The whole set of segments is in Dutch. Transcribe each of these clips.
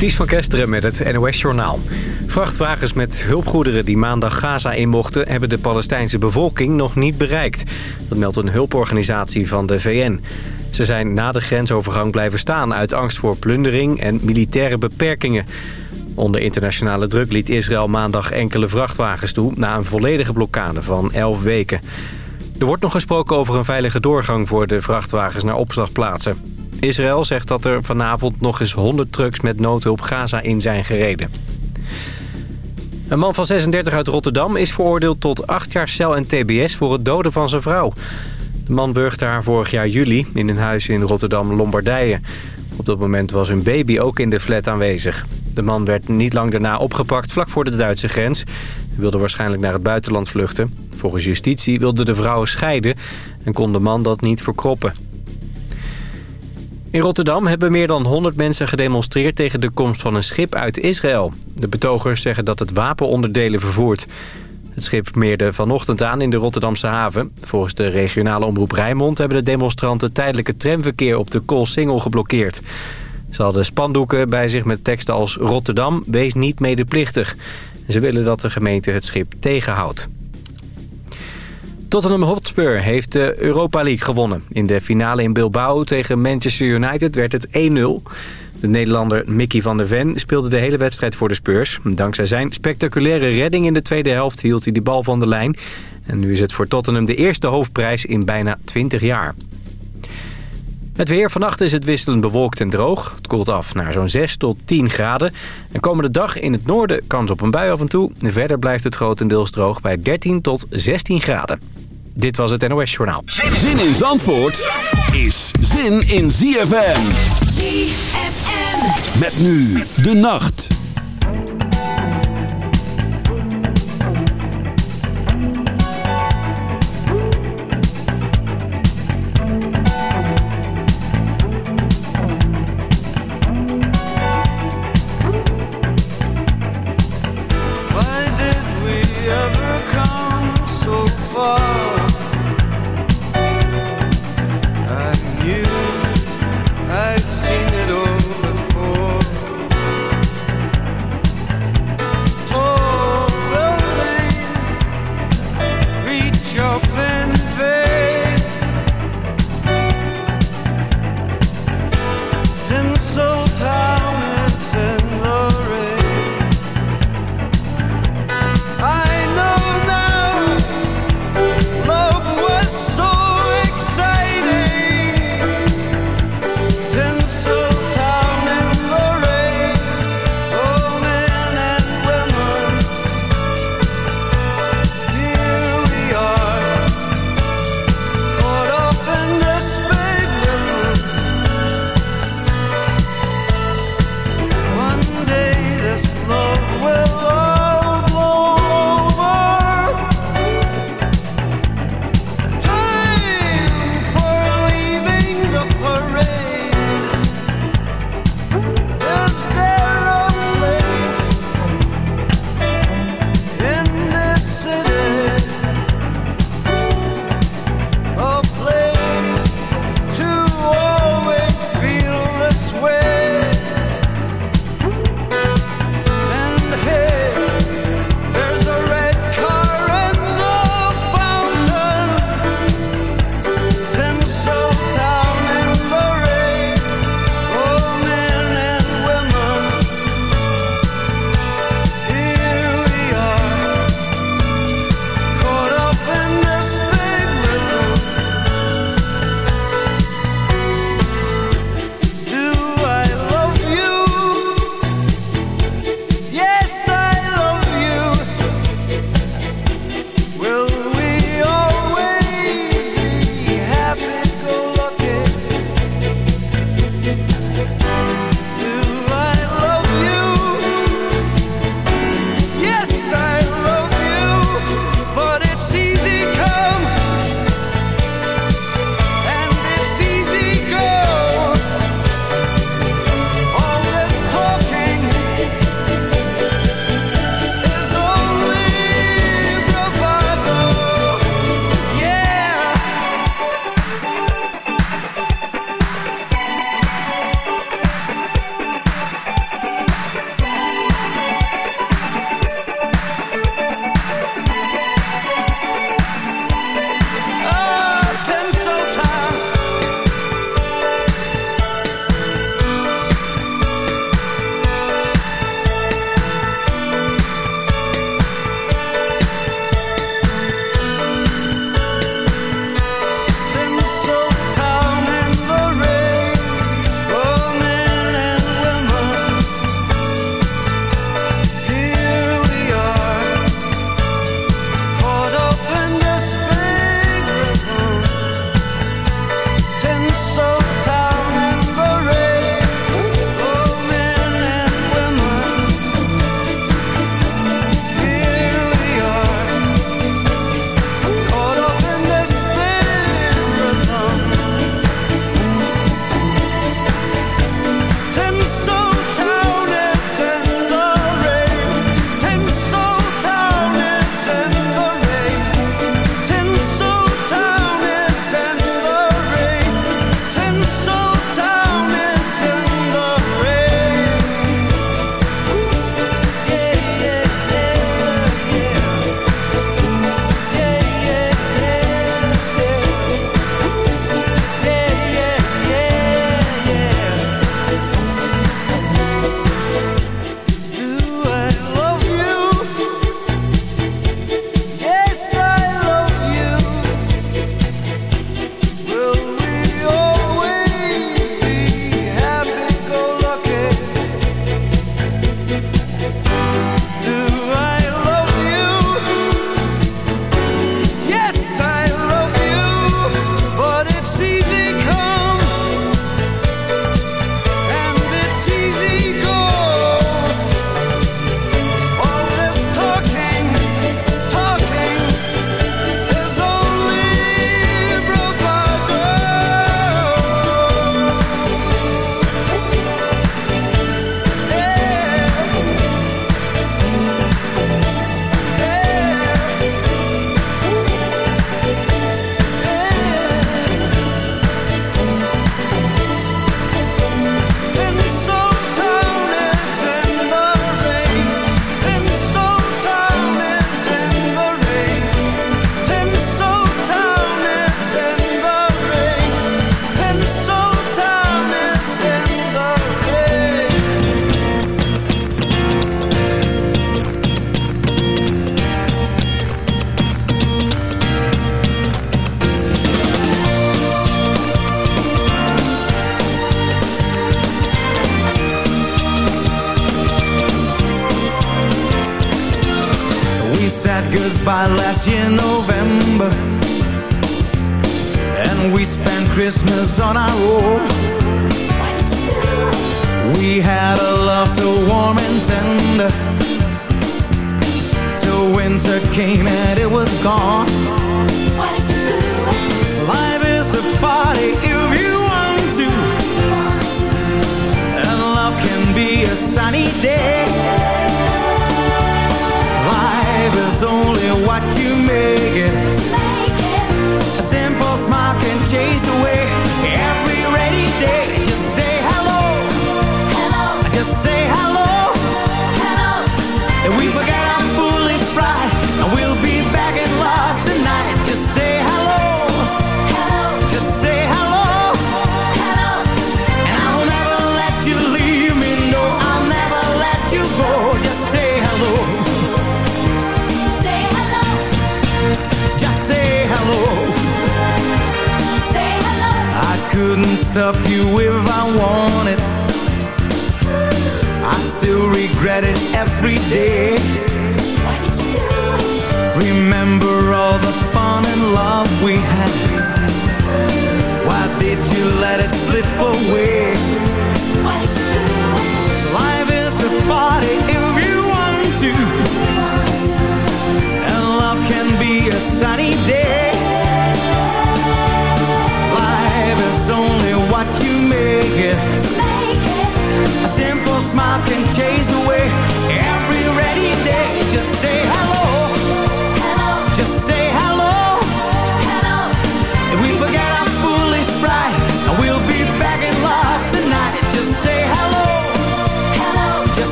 Ties van Kesteren met het NOS-journaal. Vrachtwagens met hulpgoederen die maandag Gaza in mochten... hebben de Palestijnse bevolking nog niet bereikt. Dat meldt een hulporganisatie van de VN. Ze zijn na de grensovergang blijven staan... uit angst voor plundering en militaire beperkingen. Onder internationale druk liet Israël maandag enkele vrachtwagens toe... na een volledige blokkade van 11 weken. Er wordt nog gesproken over een veilige doorgang voor de vrachtwagens naar opslagplaatsen. Israël zegt dat er vanavond nog eens 100 trucks met noodhulp Gaza in zijn gereden. Een man van 36 uit Rotterdam is veroordeeld tot 8 jaar cel en tbs voor het doden van zijn vrouw. De man burgde haar vorig jaar juli in een huis in Rotterdam-Lombardije. Op dat moment was hun baby ook in de flat aanwezig. De man werd niet lang daarna opgepakt vlak voor de Duitse grens. Hij wilde waarschijnlijk naar het buitenland vluchten. Volgens justitie wilde de vrouw scheiden en kon de man dat niet verkroppen. In Rotterdam hebben meer dan 100 mensen gedemonstreerd tegen de komst van een schip uit Israël. De betogers zeggen dat het wapenonderdelen vervoert. Het schip meerde vanochtend aan in de Rotterdamse haven. Volgens de regionale omroep Rijnmond hebben de demonstranten tijdelijke tramverkeer op de Koolsingel geblokkeerd. Ze hadden spandoeken bij zich met teksten als Rotterdam, wees niet medeplichtig. Ze willen dat de gemeente het schip tegenhoudt. Tottenham Hotspur heeft de Europa League gewonnen. In de finale in Bilbao tegen Manchester United werd het 1-0. De Nederlander Mickey van der Ven speelde de hele wedstrijd voor de Spurs. Dankzij zijn spectaculaire redding in de tweede helft hield hij de bal van de lijn. En nu is het voor Tottenham de eerste hoofdprijs in bijna 20 jaar. Het weer. Vannacht is het wisselend bewolkt en droog. Het koelt af naar zo'n 6 tot 10 graden. En komende dag in het noorden kans op een bui af en toe. Verder blijft het grotendeels droog bij 13 tot 16 graden. Dit was het NOS Journaal. Zin in Zandvoort is zin in ZFM. ZFM. Met nu de nacht.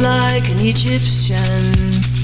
Like an Egyptian.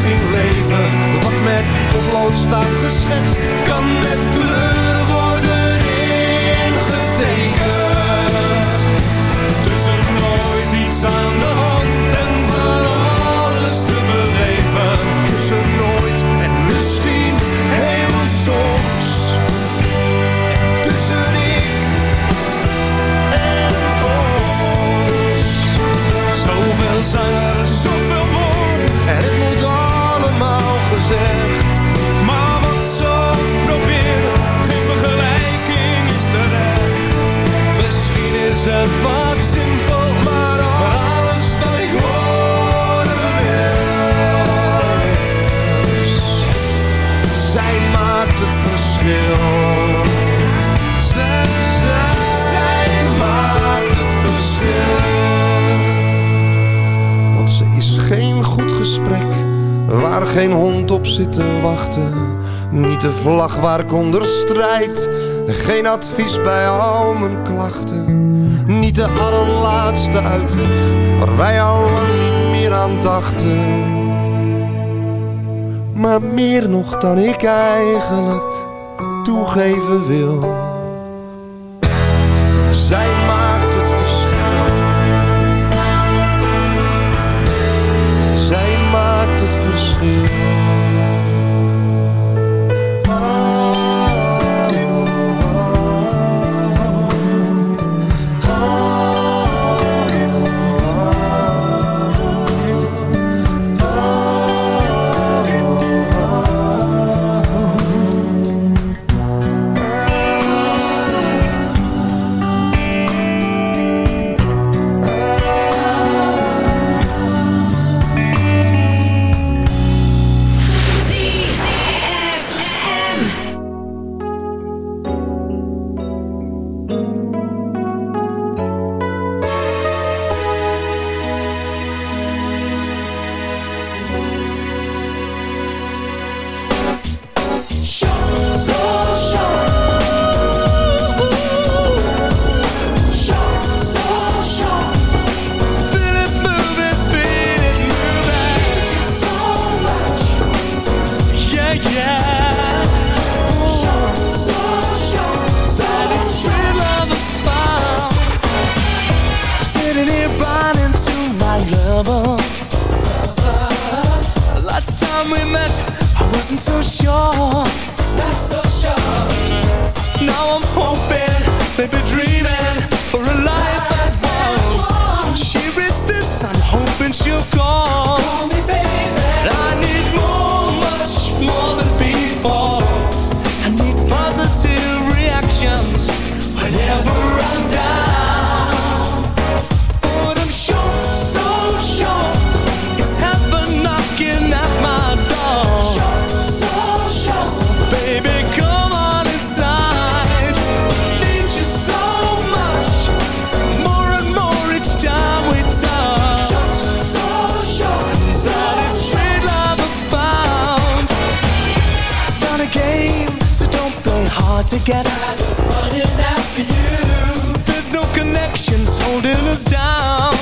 Ging leven. Wat met potlood staat geschetst, kan met kleur het wat simpel, maar alles wat ik horen Zij maakt het verschil. Zij, zij maakt het verschil. Want ze is geen goed gesprek waar geen hond op zit te wachten. Niet de vlag waar ik onder strijd. Geen advies bij al mijn klachten. Niet de allerlaatste uitweg waar wij al niet meer aan dachten. Maar meer nog dan ik eigenlijk toegeven wil. Zij together. Tired running after you. There's no connections holding us down.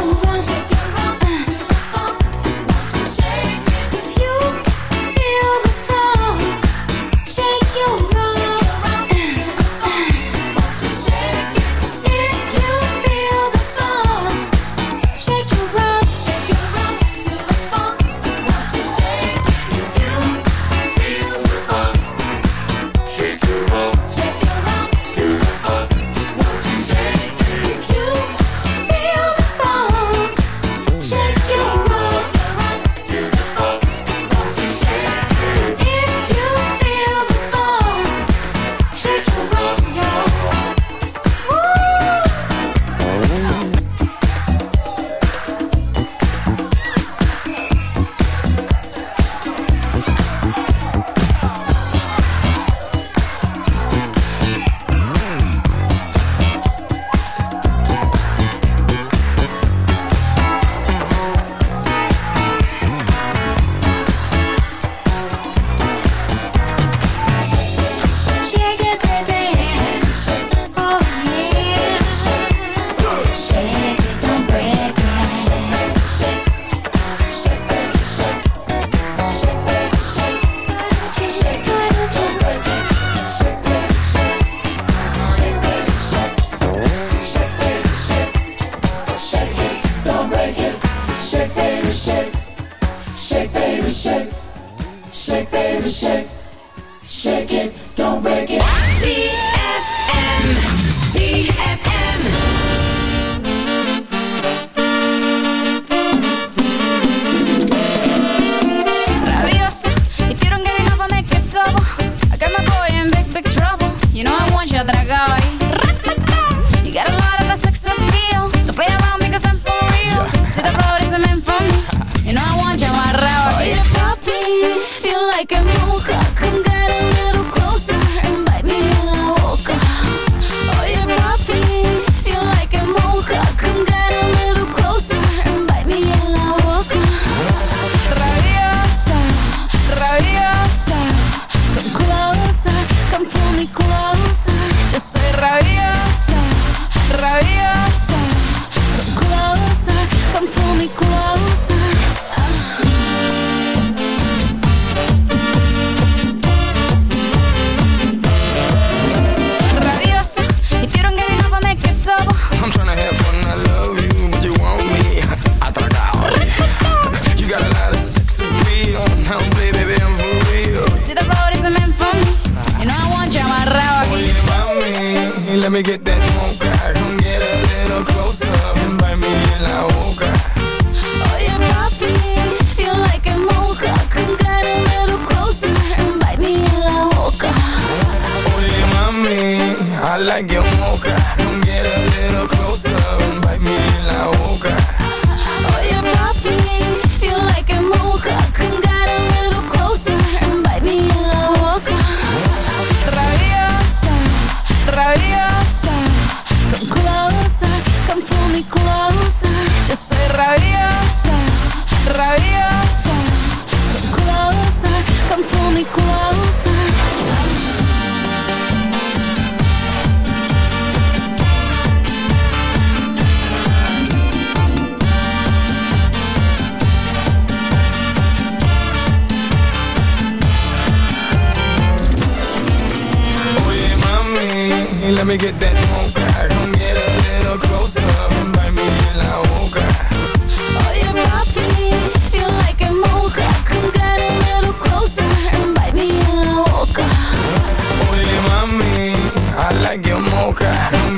Oh. let me get that mocha Come get a little closer. And bite me in la boca Oh, you got me, you like a mocha Come get a little closer. And bite me in la boca Oye, mami, I like your mocha.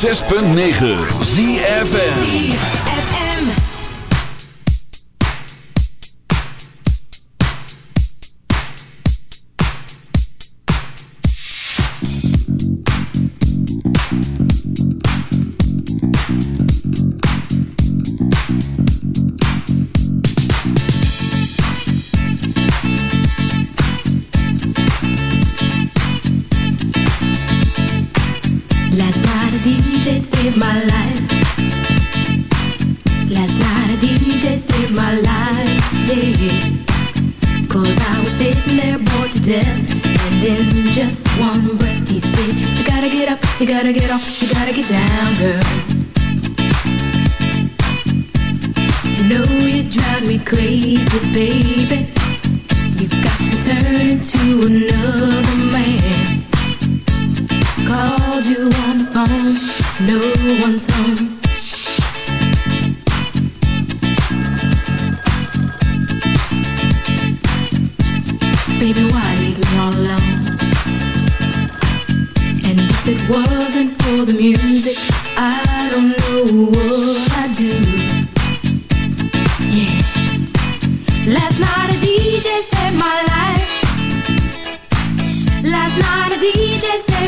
106.9 ZFN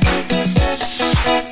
Thank you.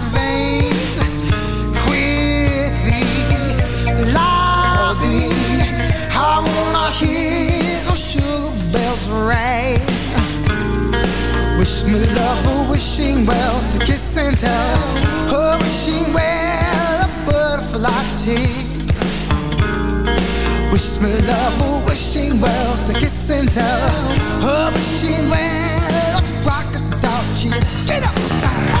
right. Wish me love, for wishing well, to kiss and tell. Oh, wishing well, a butterfly teeth. Wish me love, for wishing well, to kiss and tell. Oh, wishing well, a crocodile cheese. Get up!